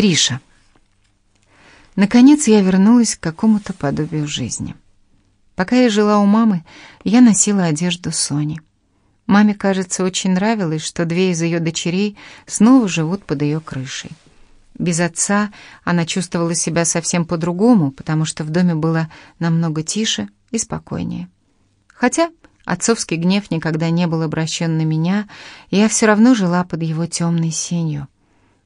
Триша. Наконец я вернулась к какому-то подобию жизни. Пока я жила у мамы, я носила одежду Сони. Маме, кажется, очень нравилось, что две из ее дочерей снова живут под ее крышей. Без отца она чувствовала себя совсем по-другому, потому что в доме было намного тише и спокойнее. Хотя отцовский гнев никогда не был обращен на меня, я все равно жила под его темной сенью.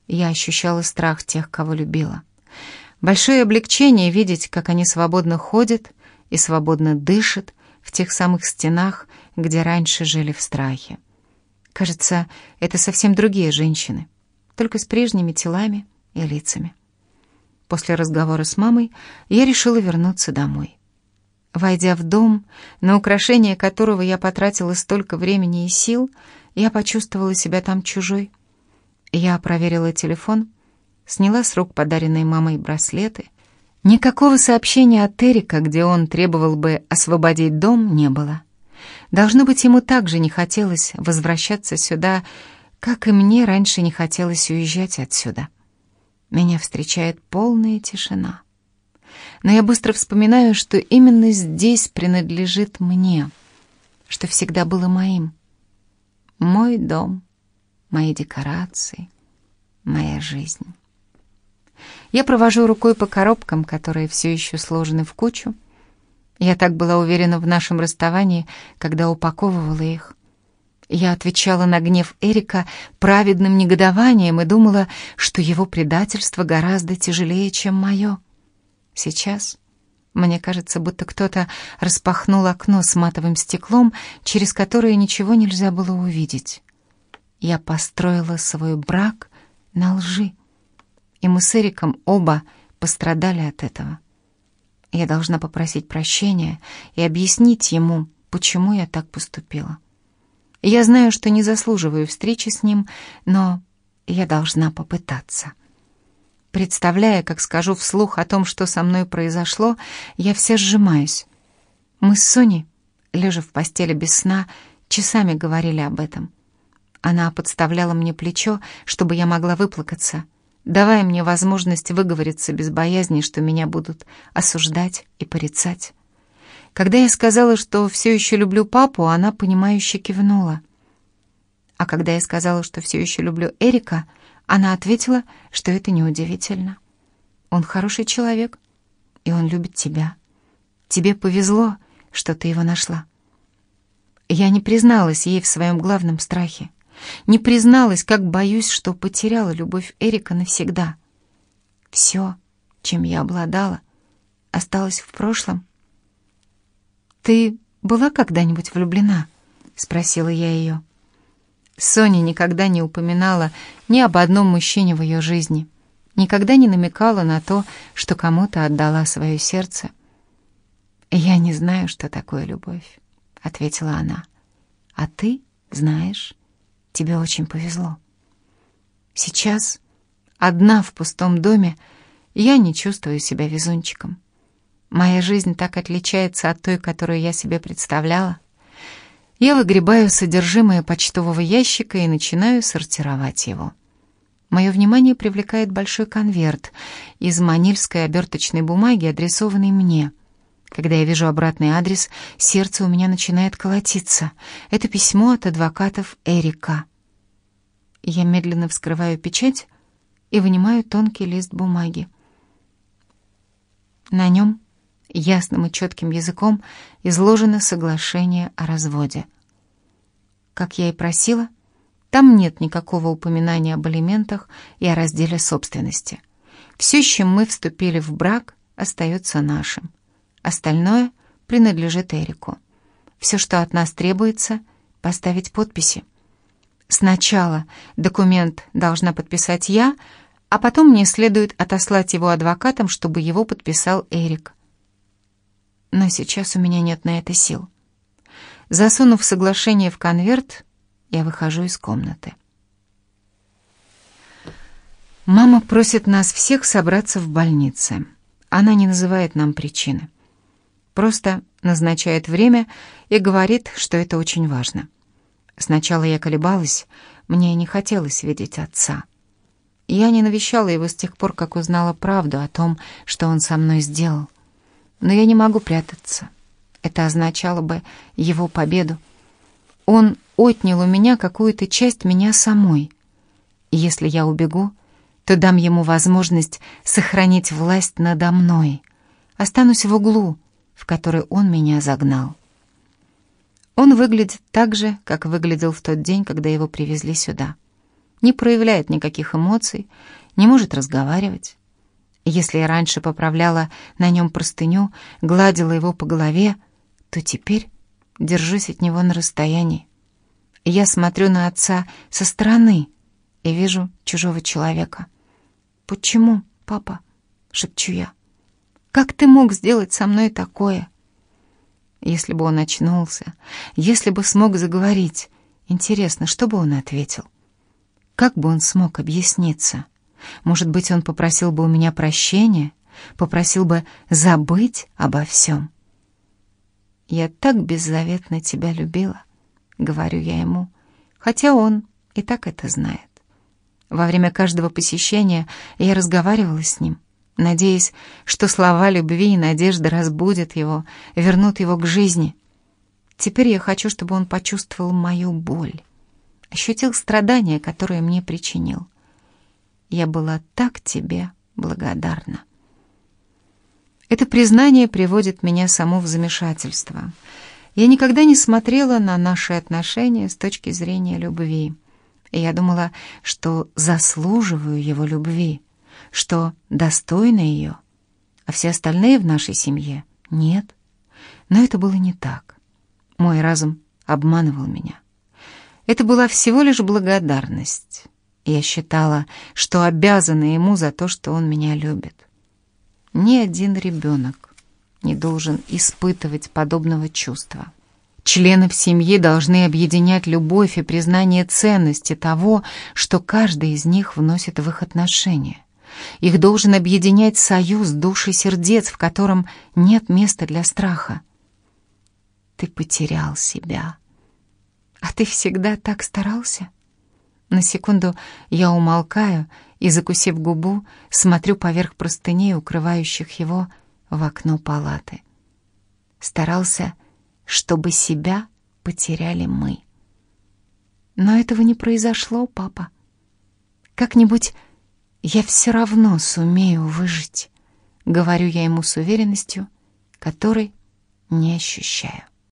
Я ощущала страх тех, кого любила. Большое облегчение видеть, как они свободно ходят и свободно дышат в тех самых стенах, где раньше жили в страхе. Кажется, это совсем другие женщины, только с прежними телами и лицами. После разговора с мамой я решила вернуться домой. Войдя в дом, на украшение которого я потратила столько времени и сил, я почувствовала себя там чужой. Я проверила телефон, сняла с рук подаренные мамой браслеты. Никакого сообщения от Эрика, где он требовал бы освободить дом, не было. Должно быть, ему также не хотелось возвращаться сюда, как и мне раньше не хотелось уезжать отсюда. Меня встречает полная тишина. Но я быстро вспоминаю, что именно здесь принадлежит мне, что всегда было моим. Мой дом, мои декорации, моя жизнь. Я провожу рукой по коробкам, которые все еще сложены в кучу. Я так была уверена в нашем расставании, когда упаковывала их. Я отвечала на гнев Эрика праведным негодованием и думала, что его предательство гораздо тяжелее, чем мое. Сейчас мне кажется, будто кто-то распахнул окно с матовым стеклом, через которое ничего нельзя было увидеть. Я построила свой брак на лжи, и мы с Эриком оба пострадали от этого. Я должна попросить прощения и объяснить ему, почему я так поступила. Я знаю, что не заслуживаю встречи с ним, но я должна попытаться. Представляя, как скажу вслух о том, что со мной произошло, я вся сжимаюсь. Мы с Соней, лежа в постели без сна, часами говорили об этом. Она подставляла мне плечо, чтобы я могла выплакаться, давая мне возможность выговориться без боязни, что меня будут осуждать и порицать. Когда я сказала, что все еще люблю папу, она, понимающе кивнула. А когда я сказала, что все еще люблю Эрика, она ответила, что это неудивительно. Он хороший человек, и он любит тебя. Тебе повезло, что ты его нашла. Я не призналась ей в своем главном страхе. Не призналась, как боюсь, что потеряла любовь Эрика навсегда. Все, чем я обладала, осталось в прошлом — «Ты была когда-нибудь влюблена?» — спросила я ее. Соня никогда не упоминала ни об одном мужчине в ее жизни, никогда не намекала на то, что кому-то отдала свое сердце. «Я не знаю, что такое любовь», — ответила она. «А ты знаешь, тебе очень повезло. Сейчас, одна в пустом доме, я не чувствую себя везунчиком. Моя жизнь так отличается от той, которую я себе представляла. Я выгребаю содержимое почтового ящика и начинаю сортировать его. Мое внимание привлекает большой конверт из манильской оберточной бумаги, адресованный мне. Когда я вижу обратный адрес, сердце у меня начинает колотиться. Это письмо от адвокатов Эрика. Я медленно вскрываю печать и вынимаю тонкий лист бумаги. На нем ясным и четким языком изложено соглашение о разводе. Как я и просила, там нет никакого упоминания об алиментах и о разделе собственности. Все, с чем мы вступили в брак, остается нашим. Остальное принадлежит Эрику. Все, что от нас требуется, поставить подписи. Сначала документ должна подписать я, а потом мне следует отослать его адвокатам, чтобы его подписал Эрик но сейчас у меня нет на это сил. Засунув соглашение в конверт, я выхожу из комнаты. Мама просит нас всех собраться в больнице. Она не называет нам причины. Просто назначает время и говорит, что это очень важно. Сначала я колебалась, мне не хотелось видеть отца. Я не навещала его с тех пор, как узнала правду о том, что он со мной сделал. Но я не могу прятаться. Это означало бы его победу. Он отнял у меня какую-то часть меня самой. И если я убегу, то дам ему возможность сохранить власть надо мной. Останусь в углу, в который он меня загнал. Он выглядит так же, как выглядел в тот день, когда его привезли сюда. Не проявляет никаких эмоций, не может разговаривать. Если я раньше поправляла на нем простыню, гладила его по голове, то теперь держусь от него на расстоянии. Я смотрю на отца со стороны и вижу чужого человека. «Почему, папа?» — шепчу я. «Как ты мог сделать со мной такое?» Если бы он очнулся, если бы смог заговорить, интересно, что бы он ответил? Как бы он смог объясниться? Может быть, он попросил бы у меня прощения, попросил бы забыть обо всем? «Я так беззаветно тебя любила», — говорю я ему, хотя он и так это знает. Во время каждого посещения я разговаривала с ним, надеясь, что слова любви и надежды разбудят его, вернут его к жизни. Теперь я хочу, чтобы он почувствовал мою боль, ощутил страдания, которые мне причинил. Я была так тебе благодарна. Это признание приводит меня саму в замешательство. Я никогда не смотрела на наши отношения с точки зрения любви. И я думала, что заслуживаю его любви, что достойна ее, а все остальные в нашей семье — нет. Но это было не так. Мой разум обманывал меня. Это была всего лишь благодарность. Я считала, что обязана ему за то, что он меня любит. Ни один ребенок не должен испытывать подобного чувства. Членов семьи должны объединять любовь и признание ценности того, что каждый из них вносит в их отношения. Их должен объединять союз душ и сердец, в котором нет места для страха. Ты потерял себя. А ты всегда так старался? На секунду я умолкаю и, закусив губу, смотрю поверх простыней, укрывающих его, в окно палаты. Старался, чтобы себя потеряли мы. Но этого не произошло, папа. Как-нибудь я все равно сумею выжить, говорю я ему с уверенностью, которой не ощущаю.